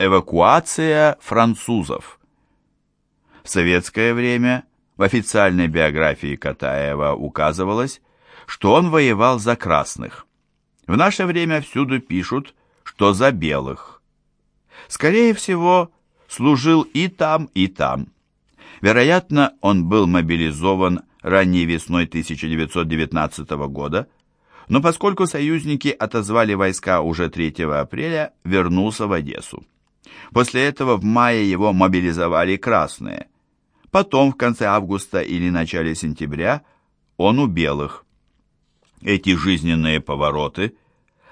Эвакуация французов. В советское время в официальной биографии Катаева указывалось, что он воевал за красных. В наше время всюду пишут, что за белых. Скорее всего, служил и там, и там. Вероятно, он был мобилизован ранней весной 1919 года, но поскольку союзники отозвали войска уже 3 апреля, вернулся в Одессу. После этого в мае его мобилизовали красные. Потом, в конце августа или начале сентября, он у белых. Эти жизненные повороты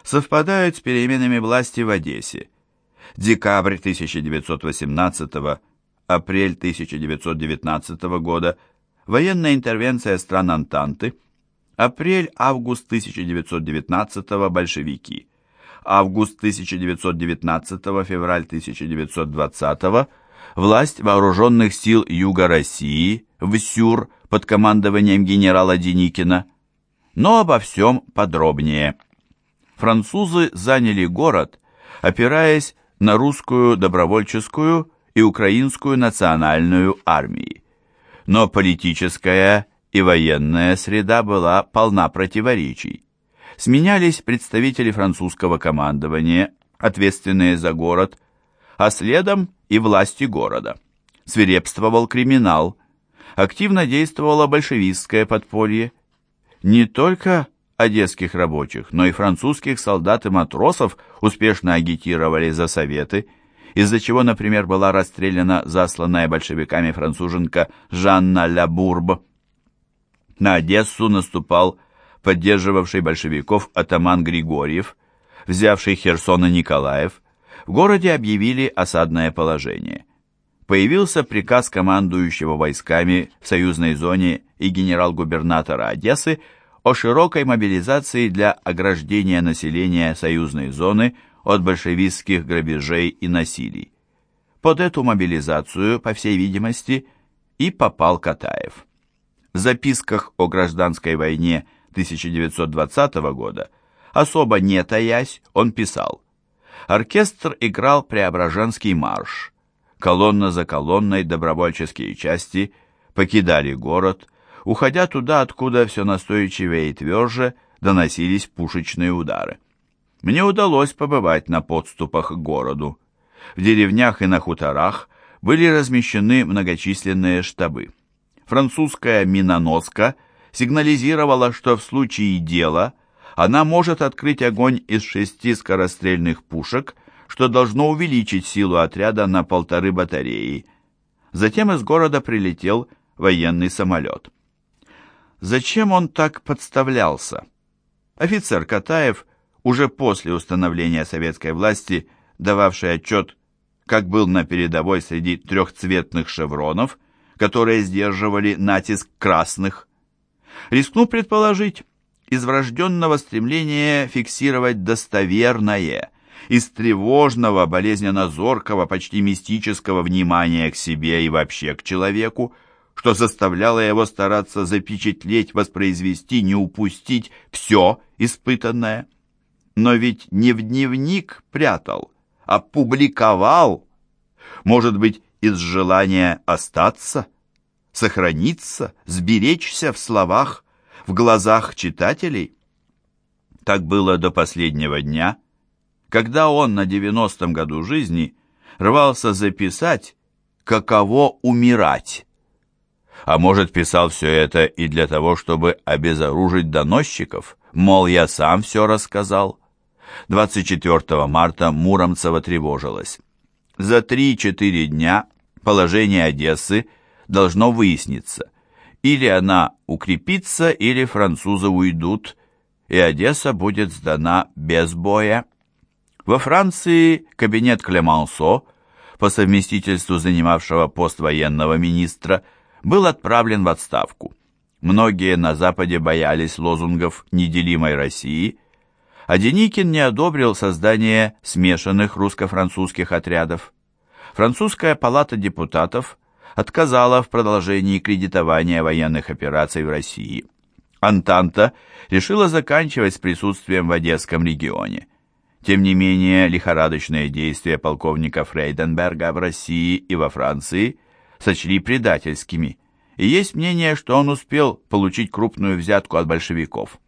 совпадают с переменами власти в Одессе. Декабрь 1918 апрель 1919 года, военная интервенция стран Антанты, апрель-август 1919 большевики, август 1919 февраль 1920 власть вооруженных сил Юга России в Сюр под командованием генерала Деникина. Но обо всем подробнее. Французы заняли город, опираясь на русскую добровольческую и украинскую национальную армии. Но политическая и военная среда была полна противоречий. Сменялись представители французского командования, ответственные за город, а следом и власти города. Свирепствовал криминал, активно действовало большевистское подполье. Не только одесских рабочих, но и французских солдат и матросов успешно агитировали за советы, из-за чего, например, была расстреляна засланная большевиками француженка Жанна Лябурб. На Одессу наступал поддерживавший большевиков атаман Григорьев, взявший Херсон и Николаев, в городе объявили осадное положение. Появился приказ командующего войсками в союзной зоне и генерал-губернатора Одессы о широкой мобилизации для ограждения населения союзной зоны от большевистских грабежей и насилий. Под эту мобилизацию, по всей видимости, и попал Катаев. В записках о гражданской войне 1920 года, особо не таясь, он писал Оркестр играл Преображенский марш. Колонна за колонной добровольческие части покидали город, уходя туда, откуда все настойчивее и тверже доносились пушечные удары. Мне удалось побывать на подступах к городу. В деревнях и на хуторах были размещены многочисленные штабы. Французская миноноска сигнализировала, что в случае дела она может открыть огонь из шести скорострельных пушек, что должно увеличить силу отряда на полторы батареи. Затем из города прилетел военный самолет. Зачем он так подставлялся? Офицер Катаев уже после установления советской власти, дававший отчет, как был на передовой среди трехцветных шевронов, которые сдерживали натиск красных. Рискну предположить, из врожденного стремления фиксировать достоверное, из тревожного, болезненно-зоркого, почти мистического внимания к себе и вообще к человеку, что заставляло его стараться запечатлеть, воспроизвести, не упустить все испытанное но ведь не в дневник прятал, а публиковал. Может быть, из желания остаться, сохраниться, сберечься в словах, в глазах читателей. Так было до последнего дня, когда он на девяностом году жизни рвался записать, каково умирать. А может, писал все это и для того, чтобы обезоружить доносчиков, мол, я сам все рассказал. 24 марта Муромцева тревожилась. За 3-4 дня положение Одессы должно выясниться. Или она укрепится, или французы уйдут, и Одесса будет сдана без боя. Во Франции кабинет Клемансо, по совместительству занимавшего пост военного министра, был отправлен в отставку. Многие на Западе боялись лозунгов неделимой России, а Деникин не одобрил создание смешанных русско-французских отрядов. Французская палата депутатов отказала в продолжении кредитования военных операций в России. Антанта решила заканчивать с присутствием в Одесском регионе. Тем не менее, лихорадочные действия полковника Фрейденберга в России и во Франции сочли предательскими, и есть мнение, что он успел получить крупную взятку от большевиков.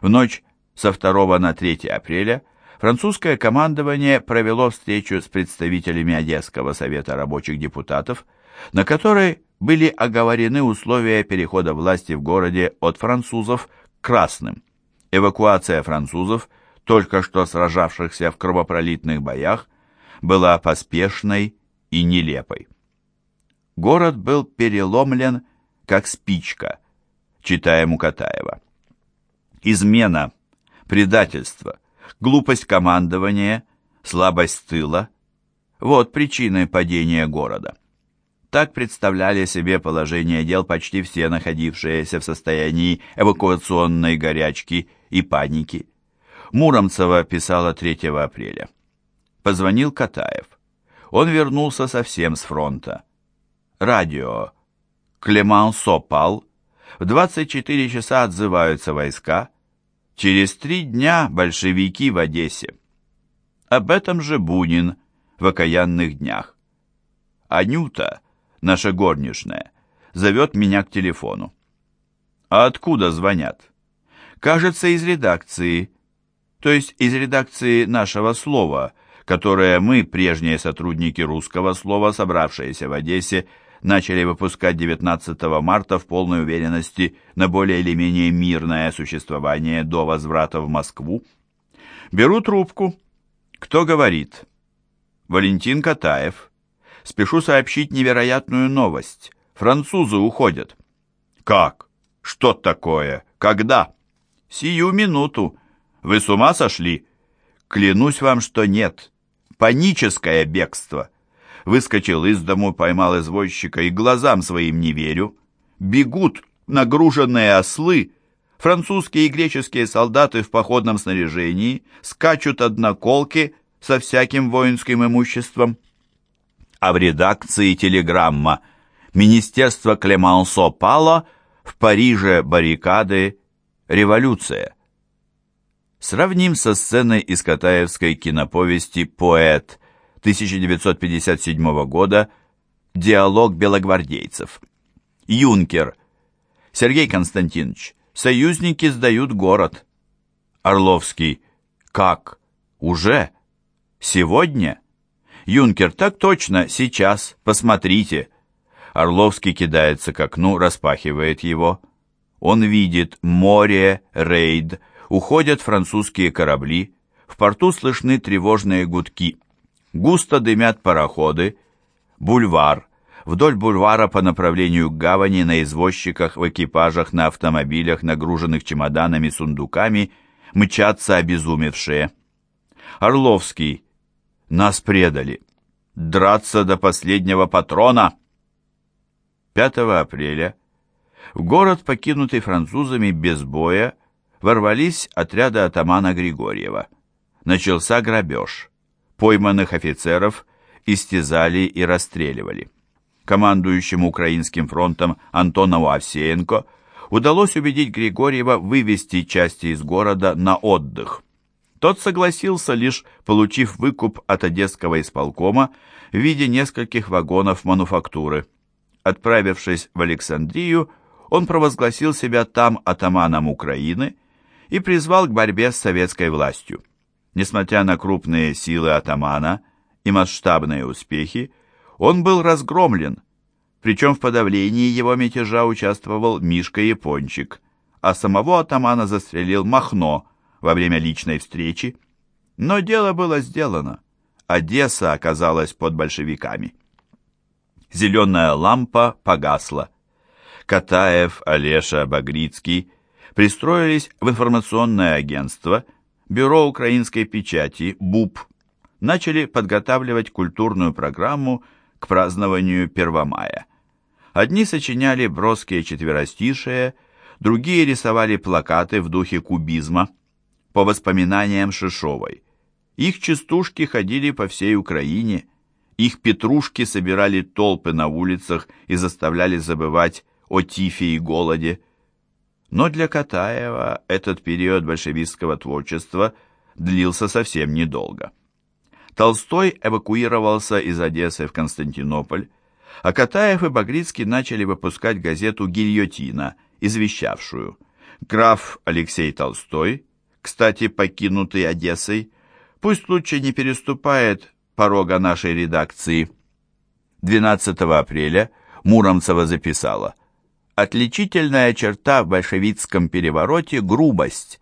В ночь со 2 на 3 апреля французское командование провело встречу с представителями Одесского совета рабочих депутатов, на которой были оговорены условия перехода власти в городе от французов к красным. Эвакуация французов, только что сражавшихся в кровопролитных боях, была поспешной и нелепой. Город был переломлен, как спичка, читая Мукатаева. Измена, предательство, глупость командования, слабость тыла – вот причины падения города. Так представляли себе положение дел почти все находившиеся в состоянии эвакуационной горячки и паники. Муромцева писала 3 апреля. Позвонил Катаев. Он вернулся совсем с фронта. Радио. Клемансо пал. В 24 часа отзываются войска. Через три дня большевики в Одессе. Об этом же Бунин в окаянных днях. Анюта наша горничная, зовет меня к телефону. А откуда звонят? Кажется, из редакции, то есть из редакции нашего слова, которое мы, прежние сотрудники русского слова, собравшиеся в Одессе, начали выпускать 19 марта в полной уверенности на более или менее мирное существование до возврата в Москву. Беру трубку. Кто говорит? Валентин Катаев. Спешу сообщить невероятную новость. Французы уходят. Как? Что такое? Когда? Сию минуту. Вы с ума сошли? Клянусь вам, что нет. Паническое бегство. Выскочил из дому, поймал извозчика и глазам своим не верю. Бегут нагруженные ослы, французские и греческие солдаты в походном снаряжении, скачут одноколки со всяким воинским имуществом а в редакции телеграмма «Министерство Клемансо пало, в Париже баррикады, революция». Сравним со сценой из Катаевской киноповести «Поэт» 1957 года «Диалог белогвардейцев». Юнкер. Сергей Константинович, союзники сдают город. Орловский. Как? Уже? Сегодня? «Юнкер, так точно, сейчас, посмотрите!» Орловский кидается к окну, распахивает его. Он видит море, рейд, уходят французские корабли, в порту слышны тревожные гудки. Густо дымят пароходы, бульвар. Вдоль бульвара по направлению к гавани на извозчиках, в экипажах, на автомобилях, нагруженных чемоданами, сундуками, мчатся обезумевшие. Орловский, нас предали. Драться до последнего патрона. 5 апреля в город, покинутый французами без боя, ворвались отряды атамана Григорьева. Начался грабеж. Пойманных офицеров истязали и расстреливали. Командующему Украинским фронтом Антонову Овсеенко удалось убедить Григорьева вывести части из города на отдых. Тот согласился, лишь получив выкуп от Одесского исполкома в виде нескольких вагонов мануфактуры. Отправившись в Александрию, он провозгласил себя там атаманом Украины и призвал к борьбе с советской властью. Несмотря на крупные силы атамана и масштабные успехи, он был разгромлен, причем в подавлении его мятежа участвовал Мишка Япончик, а самого атамана застрелил Махно – во время личной встречи, но дело было сделано. Одесса оказалась под большевиками. Зеленая лампа погасла. Катаев, Олеша, Багрицкий пристроились в информационное агентство, бюро украинской печати, БУП, начали подготавливать культурную программу к празднованию Первомая. Одни сочиняли броские четверостишие, другие рисовали плакаты в духе кубизма – по воспоминаниям Шишовой. Их частушки ходили по всей Украине, их петрушки собирали толпы на улицах и заставляли забывать о тифе и голоде. Но для Катаева этот период большевистского творчества длился совсем недолго. Толстой эвакуировался из Одессы в Константинополь, а Катаев и Багрицкий начали выпускать газету «Гильотина», извещавшую «Граф Алексей Толстой, кстати, покинутый Одессой, пусть лучше не переступает порога нашей редакции». 12 апреля Муромцева записала «Отличительная черта в большевистском перевороте – грубость.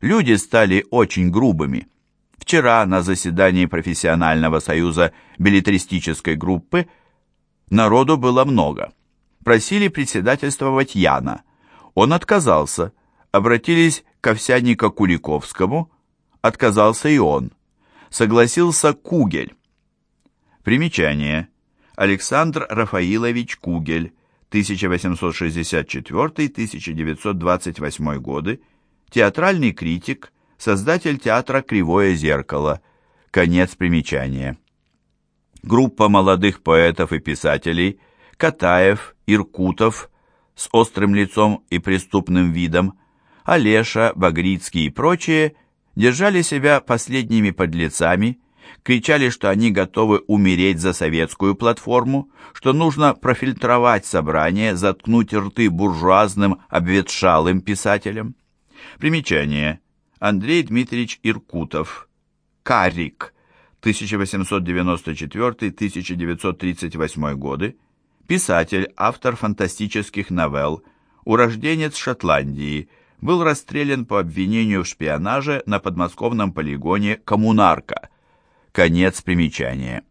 Люди стали очень грубыми». Вчера на заседании профессионального союза билетристической группы народу было много. Просили председательствовать Яна. Он отказался. Обратились к Овсяннику Куликовскому. Отказался и он. Согласился Кугель. Примечание. Александр Рафаилович Кугель, 1864-1928 годы, театральный критик, создатель театра «Кривое зеркало». Конец примечания. Группа молодых поэтов и писателей Катаев, Иркутов с острым лицом и преступным видом, Олеша, Багрицкий и прочие держали себя последними подлецами, кричали, что они готовы умереть за советскую платформу, что нужно профильтровать собрание, заткнуть рты буржуазным обветшалым писателям. Примечание. Андрей Дмитриевич Иркутов. Карик. 1894-1938 годы. Писатель, автор фантастических новелл, урожденец Шотландии, был расстрелян по обвинению в шпионаже на подмосковном полигоне «Коммунарка». Конец примечания.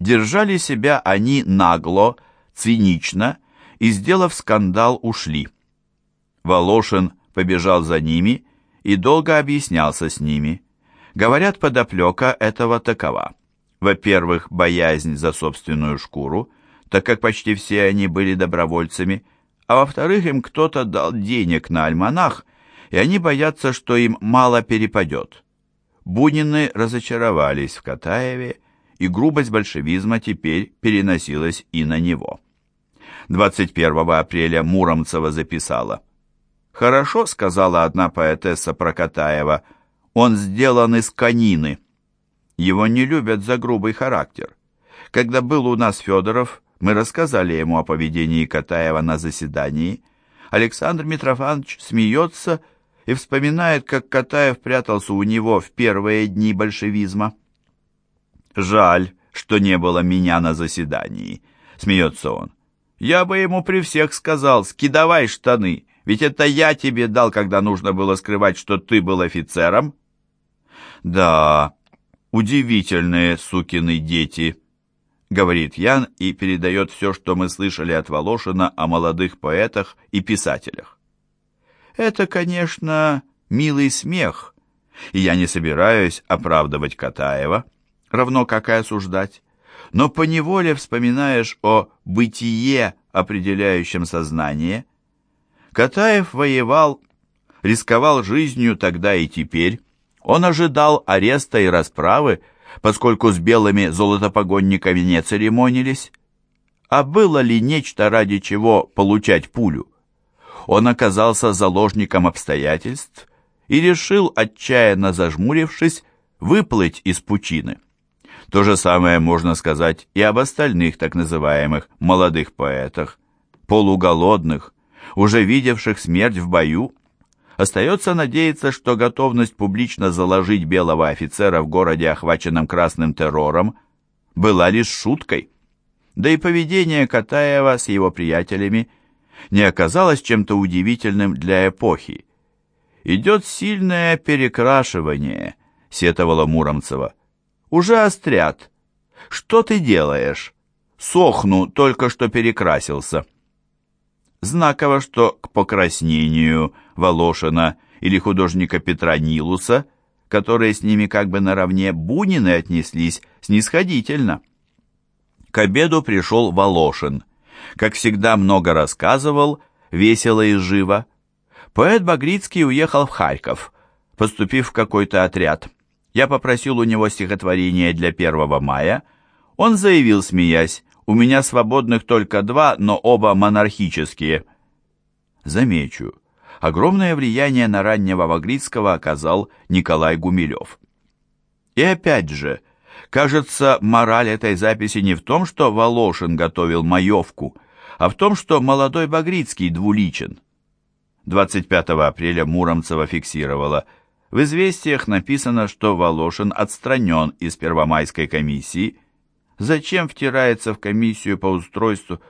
Держали себя они нагло, цинично и, сделав скандал, ушли. Волошин побежал за ними и долго объяснялся с ними. Говорят, подоплека этого такова. Во-первых, боязнь за собственную шкуру, так как почти все они были добровольцами, а во-вторых, им кто-то дал денег на альманах, и они боятся, что им мало перепадет. Бунины разочаровались в Катаеве, и грубость большевизма теперь переносилась и на него. 21 апреля Муромцева записала «Хорошо», — сказала одна поэтесса Прокатаева, — «он сделан из конины». Его не любят за грубый характер. Когда был у нас Федоров, мы рассказали ему о поведении Катаева на заседании. Александр Митрофанович смеется и вспоминает, как Катаев прятался у него в первые дни большевизма. «Жаль, что не было меня на заседании», — смеется он. «Я бы ему при всех сказал, скидавай штаны, ведь это я тебе дал, когда нужно было скрывать, что ты был офицером. Да, удивительные сукины дети, говорит Ян и передает все, что мы слышали от Волошина о молодых поэтах и писателях. Это, конечно, милый смех, и я не собираюсь оправдывать Катаева, равно как и осуждать, но поневоле вспоминаешь о бытие, определяющем сознание – Катаев воевал, рисковал жизнью тогда и теперь. Он ожидал ареста и расправы, поскольку с белыми золотопогонниками не церемонились. А было ли нечто, ради чего получать пулю? Он оказался заложником обстоятельств и решил, отчаянно зажмурившись, выплыть из пучины. То же самое можно сказать и об остальных так называемых молодых поэтах, полуголодных, уже видевших смерть в бою. Остается надеяться, что готовность публично заложить белого офицера в городе, охваченном красным террором, была лишь шуткой. Да и поведение Катаева с его приятелями не оказалось чем-то удивительным для эпохи. «Идет сильное перекрашивание», — сетовала Муромцева. «Уже острят. Что ты делаешь? Сохну, только что перекрасился». Знаково, что к покраснению Волошина или художника Петра Нилуса, которые с ними как бы наравне Бунины отнеслись снисходительно. К обеду пришел Волошин. Как всегда много рассказывал, весело и живо. Поэт Багрицкий уехал в Харьков, поступив в какой-то отряд. Я попросил у него стихотворение для 1 мая. Он заявил, смеясь, у меня свободных только два, но оба монархические. Замечу, огромное влияние на раннего Вагрицкого оказал Николай Гумилев. И опять же, кажется, мораль этой записи не в том, что Волошин готовил маевку, а в том, что молодой Багрицкий двуличен. 25 апреля Муромцева фиксировала – в известиях написано, что Волошин отстранен из Первомайской комиссии. Зачем втирается в комиссию по устройству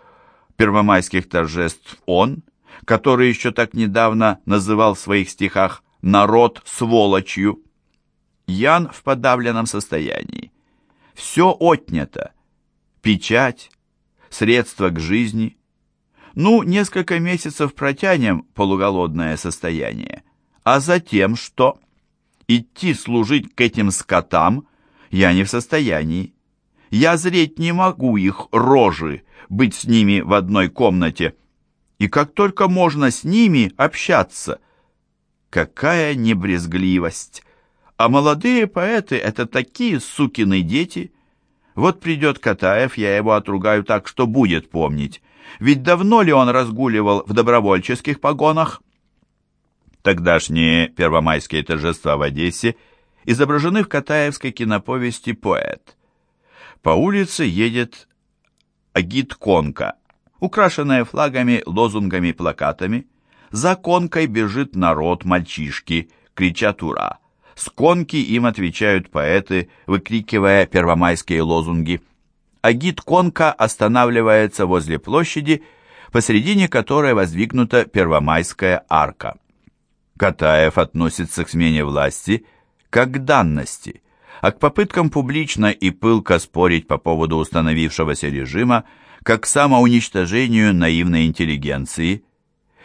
первомайских торжеств он, который еще так недавно называл в своих стихах «народ сволочью»? Ян в подавленном состоянии. Все отнято. Печать, средства к жизни. Ну, несколько месяцев протянем полуголодное состояние. А затем что? Идти служить к этим скотам я не в состоянии. Я зреть не могу их рожи, быть с ними в одной комнате. И как только можно с ними общаться. Какая небрезгливость! А молодые поэты — это такие сукины дети. Вот придет Катаев, я его отругаю так, что будет помнить. Ведь давно ли он разгуливал в добровольческих погонах? Тогдашние первомайские торжества в Одессе изображены в Катаевской киноповести «Поэт». По улице едет агит-конка, украшенная флагами, лозунгами, плакатами. За конкой бежит народ, мальчишки, кричат «Ура!». С конки им отвечают поэты, выкрикивая первомайские лозунги. Агит-конка останавливается возле площади, посредине которой воздвигнута первомайская арка. Катаев относится к смене власти как к данности, а к попыткам публично и пылко спорить по поводу установившегося режима, как к самоуничтожению наивной интеллигенции.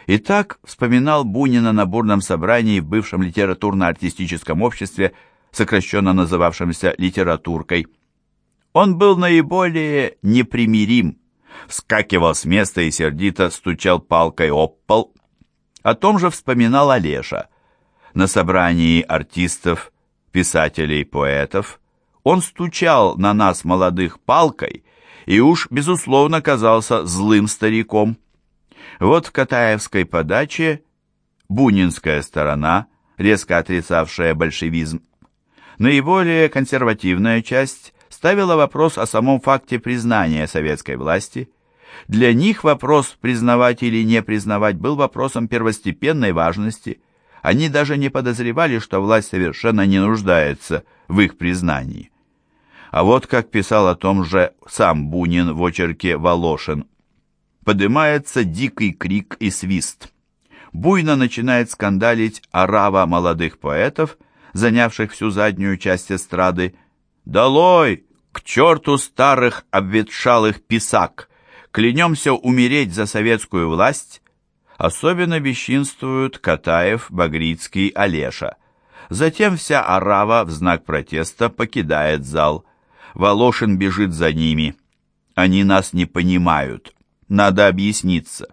И так вспоминал Бунина на бурном собрании в бывшем литературно-артистическом обществе, сокращенно называвшемся «литературкой». Он был наиболее непримирим, вскакивал с места и сердито стучал палкой об пол, о том же вспоминал Олеша. На собрании артистов, писателей, поэтов он стучал на нас, молодых, палкой и уж, безусловно, казался злым стариком. Вот в Катаевской подаче бунинская сторона, резко отрицавшая большевизм. Наиболее консервативная часть ставила вопрос о самом факте признания советской власти – для них вопрос, признавать или не признавать, был вопросом первостепенной важности. Они даже не подозревали, что власть совершенно не нуждается в их признании. А вот как писал о том же сам Бунин в очерке «Волошин». Поднимается дикий крик и свист. Буйно начинает скандалить орава молодых поэтов, занявших всю заднюю часть эстрады. «Долой! К черту старых обветшалых писак!» клянемся умереть за советскую власть, особенно бесчинствуют Катаев, Багрицкий, Олеша. Затем вся арава в знак протеста покидает зал. Волошин бежит за ними. Они нас не понимают. Надо объясниться.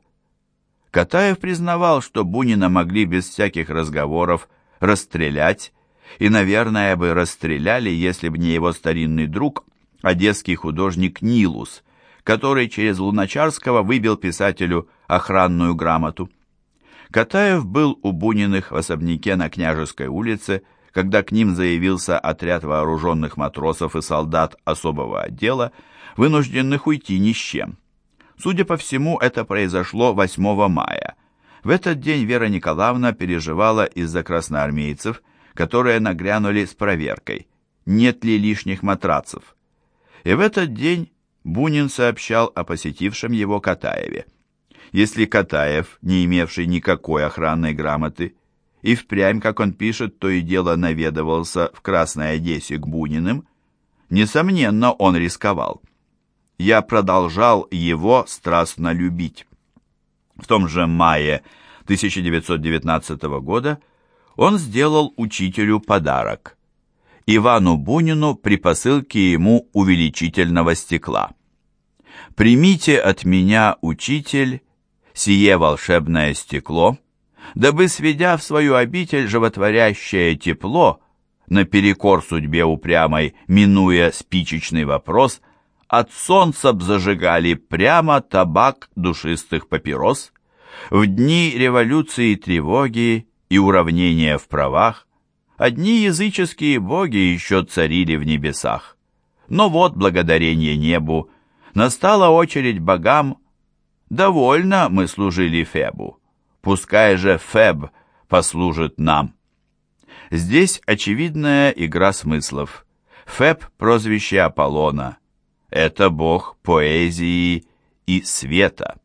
Катаев признавал, что Бунина могли без всяких разговоров расстрелять, и, наверное, бы расстреляли, если бы не его старинный друг, одесский художник Нилус, который через Луначарского выбил писателю охранную грамоту. Катаев был у Буниных в особняке на Княжеской улице, когда к ним заявился отряд вооруженных матросов и солдат особого отдела, вынужденных уйти ни с чем. Судя по всему, это произошло 8 мая. В этот день Вера Николаевна переживала из-за красноармейцев, которые нагрянули с проверкой, нет ли лишних матрацев. И в этот день Бунин сообщал о посетившем его Катаеве. Если Катаев, не имевший никакой охранной грамоты, и впрямь, как он пишет, то и дело наведывался в Красной Одессе к Буниным, несомненно, он рисковал. Я продолжал его страстно любить. В том же мае 1919 года он сделал учителю подарок. Ивану Бунину при посылке ему увеличительного стекла. «Примите от меня, учитель, сие волшебное стекло, дабы, сведя в свою обитель животворящее тепло, наперекор судьбе упрямой, минуя спичечный вопрос, от солнца б зажигали прямо табак душистых папирос, В дни революции тревоги и уравнения в правах одни языческие боги еще царили в небесах. Но вот, благодарение небу, настала очередь богам, довольно мы служили Фебу, пускай же Феб послужит нам. Здесь очевидная игра смыслов. Феб – прозвище Аполлона. Это бог поэзии и света.